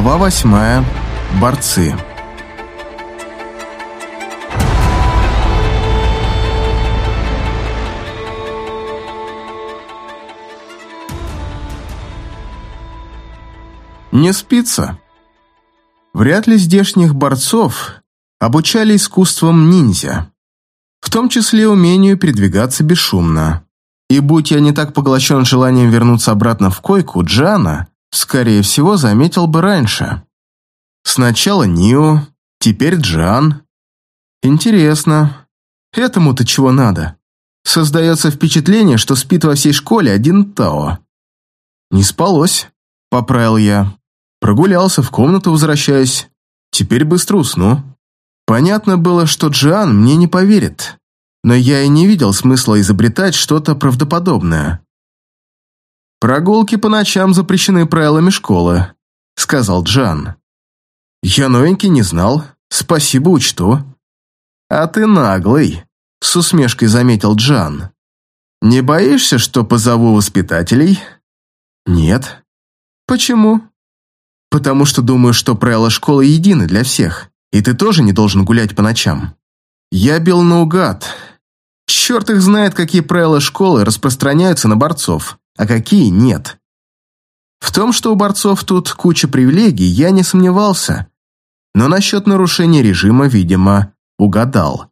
Глава восьмая. Борцы. Не спится. Вряд ли здешних борцов обучали искусствам ниндзя, в том числе умению передвигаться бесшумно. И будь я не так поглощен желанием вернуться обратно в койку, Джана, скорее всего, заметил бы раньше. Сначала Нио, теперь Джан. Интересно, этому-то чего надо? Создается впечатление, что спит во всей школе один Тао. Не спалось, поправил я. Прогулялся, в комнату возвращаясь. Теперь быстро усну. Понятно было, что Джан мне не поверит но я и не видел смысла изобретать что-то правдоподобное. «Прогулки по ночам запрещены правилами школы», — сказал Джан. «Я новенький не знал. Спасибо, учту». «А ты наглый», — с усмешкой заметил Джан. «Не боишься, что позову воспитателей?» «Нет». «Почему?» «Потому что думаю, что правила школы едины для всех, и ты тоже не должен гулять по ночам». Я бил наугад, Черт их знает, какие правила школы распространяются на борцов, а какие нет. В том, что у борцов тут куча привилегий, я не сомневался. Но насчет нарушения режима, видимо, угадал.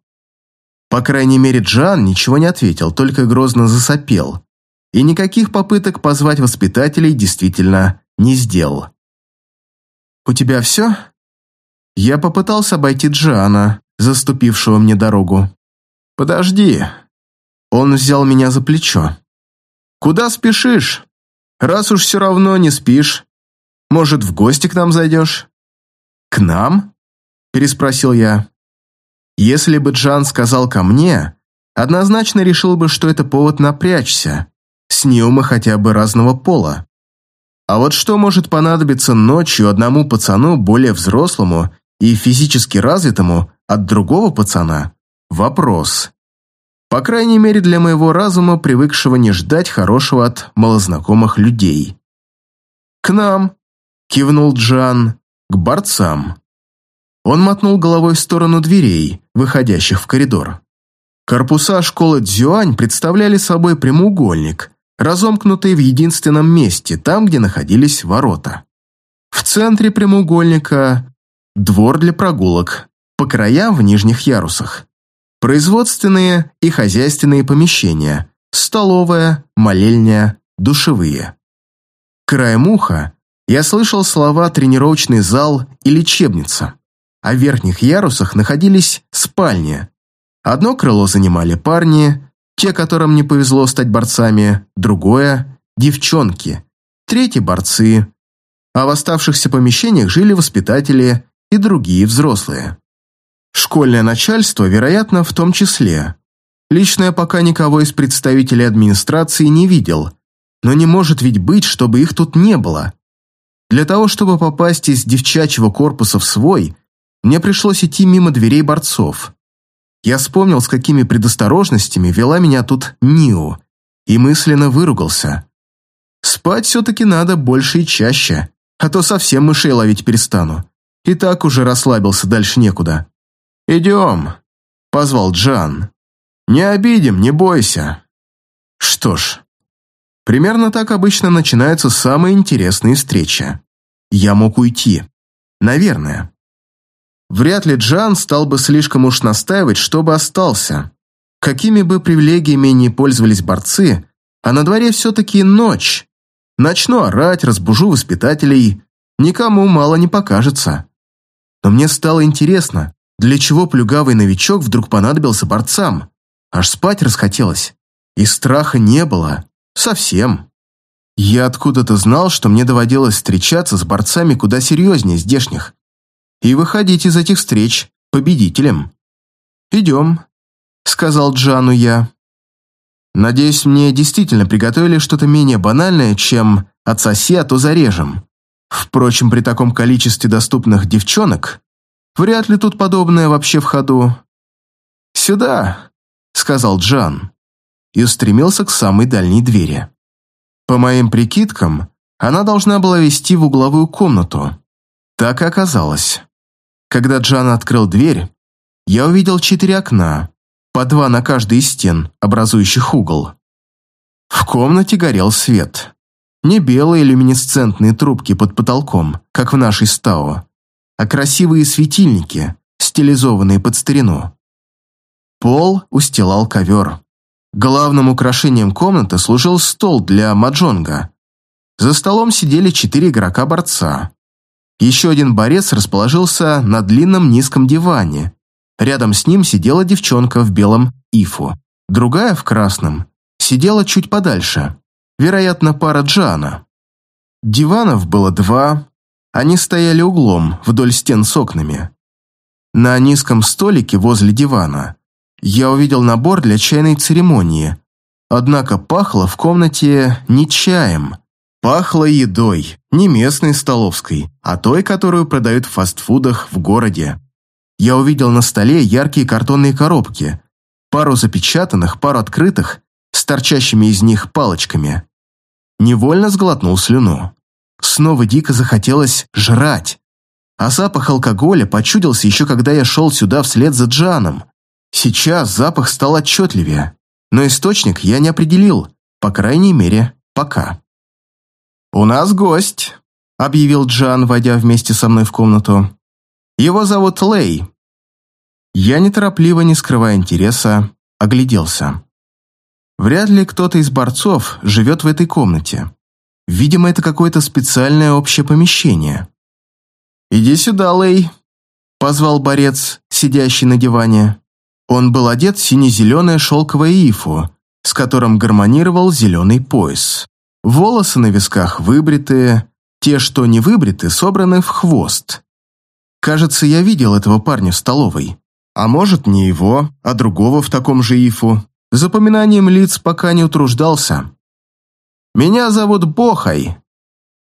По крайней мере, Джан ничего не ответил, только грозно засопел. И никаких попыток позвать воспитателей действительно не сделал. «У тебя все?» Я попытался обойти Джана, заступившего мне дорогу. «Подожди». Он взял меня за плечо. «Куда спешишь? Раз уж все равно не спишь, может, в гости к нам зайдешь?» «К нам?» – переспросил я. Если бы Джан сказал ко мне, однозначно решил бы, что это повод напрячься. С Ниума хотя бы разного пола. А вот что может понадобиться ночью одному пацану более взрослому и физически развитому от другого пацана? Вопрос. По крайней мере, для моего разума, привыкшего не ждать хорошего от малознакомых людей. «К нам!» – кивнул Джан. «К борцам!» Он мотнул головой в сторону дверей, выходящих в коридор. Корпуса школы Дзюань представляли собой прямоугольник, разомкнутый в единственном месте, там, где находились ворота. В центре прямоугольника – двор для прогулок, по краям в нижних ярусах производственные и хозяйственные помещения, столовая, молельня, душевые. Краем уха я слышал слова «тренировочный зал» и «лечебница», а в верхних ярусах находились спальни. Одно крыло занимали парни, те, которым не повезло стать борцами, другое – девчонки, третье – борцы, а в оставшихся помещениях жили воспитатели и другие взрослые. Школьное начальство, вероятно, в том числе. Лично я пока никого из представителей администрации не видел, но не может ведь быть, чтобы их тут не было. Для того, чтобы попасть из девчачьего корпуса в свой, мне пришлось идти мимо дверей борцов. Я вспомнил, с какими предосторожностями вела меня тут Нио, и мысленно выругался. Спать все-таки надо больше и чаще, а то совсем мышей ловить перестану. И так уже расслабился, дальше некуда. «Идем», — позвал Джан. «Не обидим, не бойся». Что ж, примерно так обычно начинаются самые интересные встречи. Я мог уйти. Наверное. Вряд ли Джан стал бы слишком уж настаивать, чтобы остался. Какими бы привилегиями ни пользовались борцы, а на дворе все-таки ночь. Начну орать, разбужу воспитателей, никому мало не покажется. Но мне стало интересно, для чего плюгавый новичок вдруг понадобился борцам? Аж спать расхотелось. И страха не было. Совсем. Я откуда-то знал, что мне доводилось встречаться с борцами куда серьезнее здешних. И выходить из этих встреч победителем. «Идем», — сказал Джану я. «Надеюсь, мне действительно приготовили что-то менее банальное, чем «отсоси, а то зарежем». Впрочем, при таком количестве доступных девчонок Вряд ли тут подобное вообще в ходу. «Сюда», — сказал Джан, и устремился к самой дальней двери. По моим прикидкам, она должна была вести в угловую комнату. Так и оказалось. Когда Джан открыл дверь, я увидел четыре окна, по два на каждой из стен, образующих угол. В комнате горел свет. Не белые люминесцентные трубки под потолком, как в нашей стао, а красивые светильники, стилизованные под старину. Пол устилал ковер. Главным украшением комнаты служил стол для маджонга. За столом сидели четыре игрока-борца. Еще один борец расположился на длинном низком диване. Рядом с ним сидела девчонка в белом ифу. Другая в красном сидела чуть подальше. Вероятно, пара Джана. Диванов было два. Они стояли углом вдоль стен с окнами. На низком столике возле дивана я увидел набор для чайной церемонии. Однако пахло в комнате не чаем. Пахло едой, не местной столовской, а той, которую продают в фастфудах в городе. Я увидел на столе яркие картонные коробки, пару запечатанных, пару открытых, с торчащими из них палочками. Невольно сглотнул слюну. Снова дико захотелось жрать. А запах алкоголя почудился еще когда я шел сюда вслед за Джаном. Сейчас запах стал отчетливее, но источник я не определил, по крайней мере, пока. «У нас гость», — объявил Джан, войдя вместе со мной в комнату. «Его зовут Лей». Я неторопливо, не скрывая интереса, огляделся. Вряд ли кто-то из борцов живет в этой комнате. Видимо, это какое-то специальное общее помещение. «Иди сюда, Лей», — позвал борец, сидящий на диване. Он был одет в сине-зеленое шелковое ифу, с которым гармонировал зеленый пояс. Волосы на висках выбритые, те, что не выбриты, собраны в хвост. Кажется, я видел этого парня в столовой. А может, не его, а другого в таком же ифу. Запоминанием лиц пока не утруждался. «Меня зовут Бохай».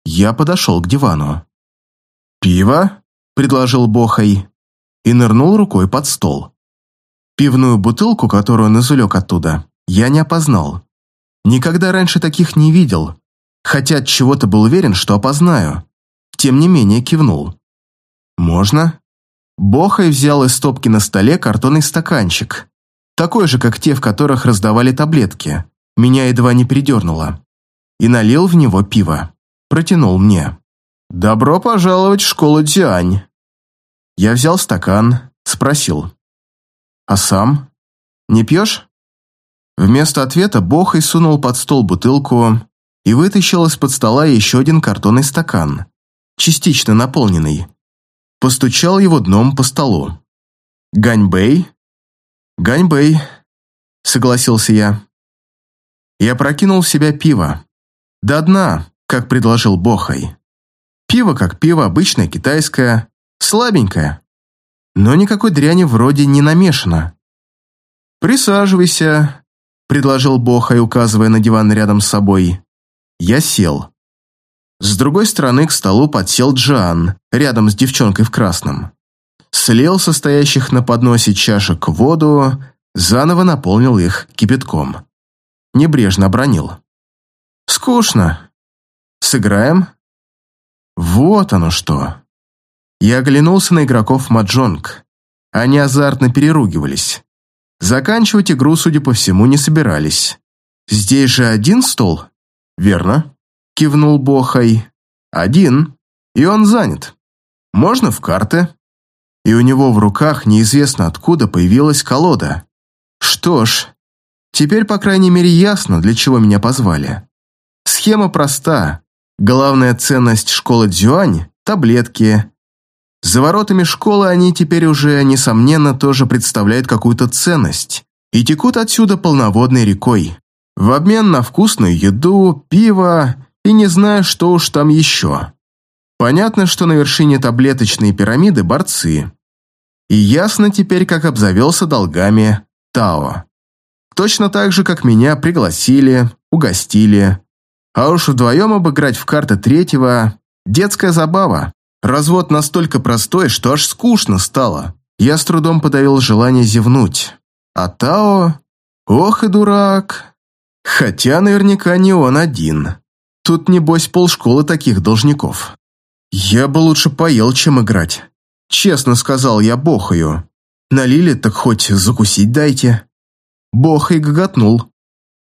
Я подошел к дивану. «Пиво?» – предложил Бохай и нырнул рукой под стол. Пивную бутылку, которую он извлек оттуда, я не опознал. Никогда раньше таких не видел, хотя от чего-то был уверен, что опознаю. Тем не менее кивнул. «Можно?» Бохай взял из стопки на столе картонный стаканчик, такой же, как те, в которых раздавали таблетки. Меня едва не передернуло. И налил в него пиво. Протянул мне. «Добро пожаловать в школу Дзюань». Я взял стакан, спросил. «А сам? Не пьешь?» Вместо ответа Бохай сунул под стол бутылку и вытащил из-под стола еще один картонный стакан, частично наполненный. Постучал его дном по столу. «Ганьбэй?» «Ганьбэй», — согласился я. Я прокинул в себя пиво. До дна, как предложил Бохай. Пиво как пиво, обычное китайское, слабенькое. Но никакой дряни вроде не намешано. «Присаживайся», — предложил Бохай, указывая на диван рядом с собой. Я сел. С другой стороны к столу подсел Джан, рядом с девчонкой в красном слил состоящих на подносе чашек воду, заново наполнил их кипятком. Небрежно обронил. «Скучно. Сыграем?» Вот оно что. Я оглянулся на игроков Маджонг. Они азартно переругивались. Заканчивать игру, судя по всему, не собирались. «Здесь же один стол?» «Верно», — кивнул Бохай. «Один. И он занят. Можно в карты?» и у него в руках неизвестно откуда появилась колода. Что ж, теперь, по крайней мере, ясно, для чего меня позвали. Схема проста. Главная ценность школы Дзюань – таблетки. За воротами школы они теперь уже, несомненно, тоже представляют какую-то ценность и текут отсюда полноводной рекой. В обмен на вкусную еду, пиво и не знаю, что уж там еще. Понятно, что на вершине таблеточной пирамиды борцы. И ясно теперь, как обзавелся долгами Тао. Точно так же, как меня пригласили, угостили. А уж вдвоем обыграть в карты третьего – детская забава. Развод настолько простой, что аж скучно стало. Я с трудом подавил желание зевнуть. А Тао... Ох и дурак. Хотя наверняка не он один. Тут, небось, полшколы таких должников. «Я бы лучше поел, чем играть», — честно сказал я Бохаю. «Налили, так хоть закусить дайте». Бохай гоготнул.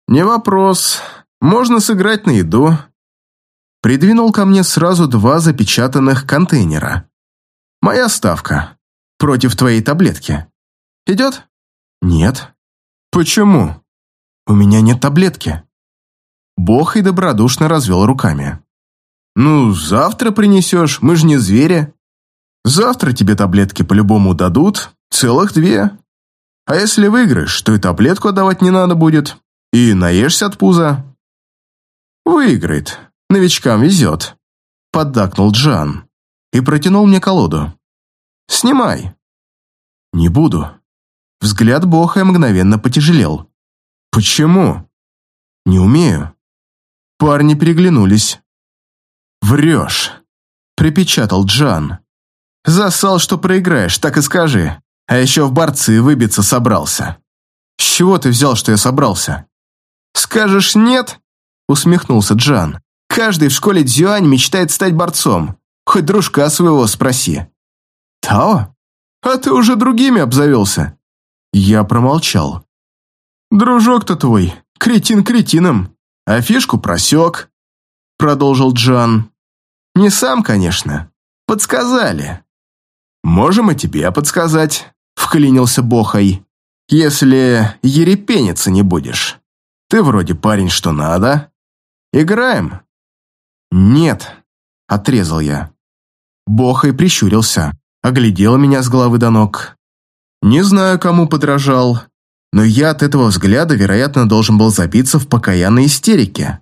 «Не вопрос. Можно сыграть на еду». Придвинул ко мне сразу два запечатанных контейнера. «Моя ставка. Против твоей таблетки. Идет?» «Нет». «Почему?» «У меня нет таблетки». Бохай добродушно развел руками. «Ну, завтра принесешь, мы же не звери. Завтра тебе таблетки по-любому дадут, целых две. А если выиграешь, то и таблетку отдавать не надо будет, и наешься от пуза». «Выиграет, новичкам везет», — поддакнул Джан и протянул мне колоду. «Снимай». «Не буду». Взгляд Боха мгновенно потяжелел. «Почему?» «Не умею». Парни переглянулись. «Врешь», — припечатал Джан. «Засал, что проиграешь, так и скажи. А еще в борцы выбиться собрался». «С чего ты взял, что я собрался?» «Скажешь нет?» — усмехнулся Джан. «Каждый в школе Дзюань мечтает стать борцом. Хоть дружка своего спроси». «Тао? А ты уже другими обзавелся?» Я промолчал. «Дружок-то твой, кретин кретином, а фишку просек», — продолжил Джан. «Не сам, конечно. Подсказали». «Можем и тебе подсказать», — вклинился Бохай. «Если ерепениться не будешь. Ты вроде парень, что надо. Играем?» «Нет», — отрезал я. Бохай прищурился, оглядел меня с головы до ног. Не знаю, кому подражал, но я от этого взгляда, вероятно, должен был забиться в покаянной истерике.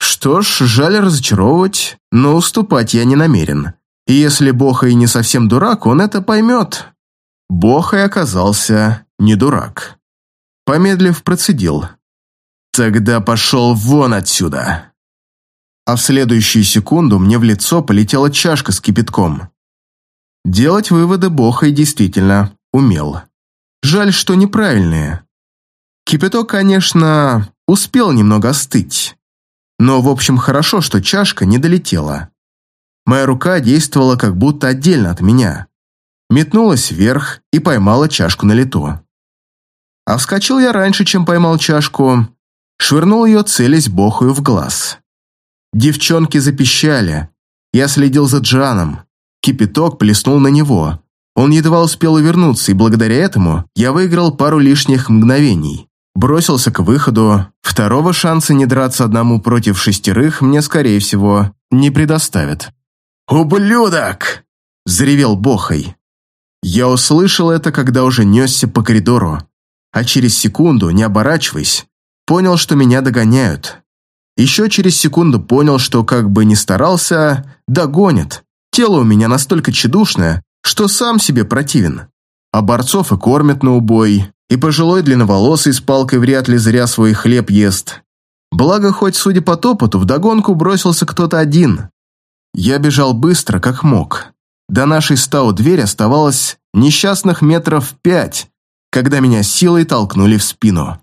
Что ж, жаль разочаровывать, но уступать я не намерен. И если Бохай не совсем дурак, он это поймет. Бохай оказался не дурак. Помедлив, процедил. «Тогда пошел вон отсюда!» А в следующую секунду мне в лицо полетела чашка с кипятком. Делать выводы Бохай действительно умел. Жаль, что неправильные. Кипяток, конечно, успел немного остыть. Но, в общем, хорошо, что чашка не долетела. Моя рука действовала как будто отдельно от меня. Метнулась вверх и поймала чашку на лету. А вскочил я раньше, чем поймал чашку, швырнул ее, целясь бохую в глаз. Девчонки запищали. Я следил за Джаном. Кипяток плеснул на него. Он едва успел увернуться, и благодаря этому я выиграл пару лишних мгновений. Бросился к выходу. Второго шанса не драться одному против шестерых мне, скорее всего, не предоставят. «Ублюдок!» – заревел Бохой. Я услышал это, когда уже несся по коридору, а через секунду, не оборачиваясь, понял, что меня догоняют. Еще через секунду понял, что как бы ни старался, догонят. Тело у меня настолько тщедушное, что сам себе противен. А борцов и кормят на убой, и пожилой длинноволосый с палкой вряд ли зря свой хлеб ест. Благо, хоть, судя по топоту, вдогонку бросился кто-то один. Я бежал быстро, как мог. До нашей стау дверь оставалось несчастных метров пять, когда меня силой толкнули в спину.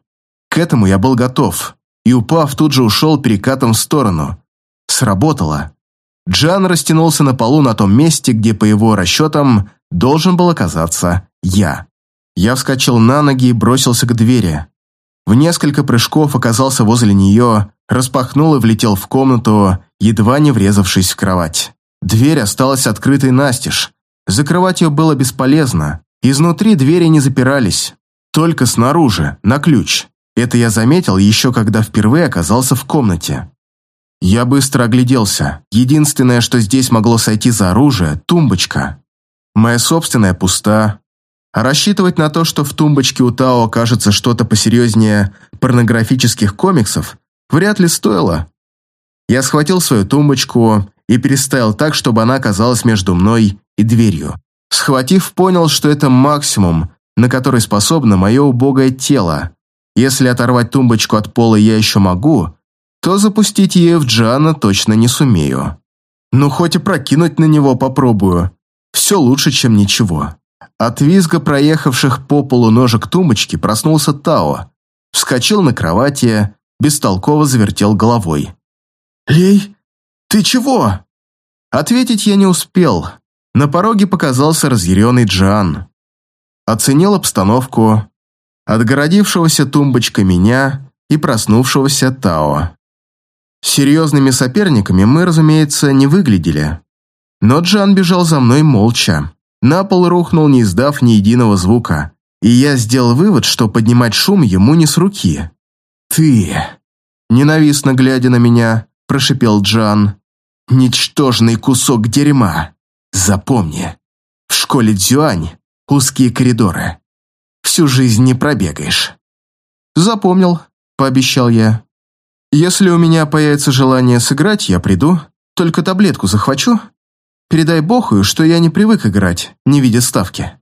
К этому я был готов, и, упав, тут же ушел перекатом в сторону. Сработало. Джан растянулся на полу на том месте, где, по его расчетам, должен был оказаться я. Я вскочил на ноги и бросился к двери. В несколько прыжков оказался возле нее, распахнул и влетел в комнату, едва не врезавшись в кровать. Дверь осталась открытой настежь. Закрывать ее было бесполезно. Изнутри двери не запирались. Только снаружи, на ключ. Это я заметил еще когда впервые оказался в комнате. Я быстро огляделся. Единственное, что здесь могло сойти за оружие – тумбочка. Моя собственная пуста, а рассчитывать на то, что в тумбочке у Тао окажется что-то посерьезнее порнографических комиксов, вряд ли стоило. Я схватил свою тумбочку и переставил так, чтобы она оказалась между мной и дверью. Схватив, понял, что это максимум, на который способно мое убогое тело. Если оторвать тумбочку от пола я еще могу, то запустить ее в Джана точно не сумею. Ну, хоть и прокинуть на него попробую. Все лучше, чем ничего. От визга проехавших по полу ножек тумбочки проснулся Тао. Вскочил на кровати, бестолково завертел головой. «Лей, ты чего?» Ответить я не успел. На пороге показался разъяренный Джан. Оценил обстановку, отгородившегося тумбочкой меня и проснувшегося Тао. Серьезными соперниками мы, разумеется, не выглядели. Но Джан бежал за мной молча. На пол рухнул, не издав ни единого звука. И я сделал вывод, что поднимать шум ему не с руки. «Ты...» Ненавистно глядя на меня, прошипел Джан. «Ничтожный кусок дерьма! Запомни, в школе Дзюань узкие коридоры. Всю жизнь не пробегаешь». «Запомнил», — пообещал я. «Если у меня появится желание сыграть, я приду. Только таблетку захвачу. Передай Боху, что я не привык играть, не видя ставки».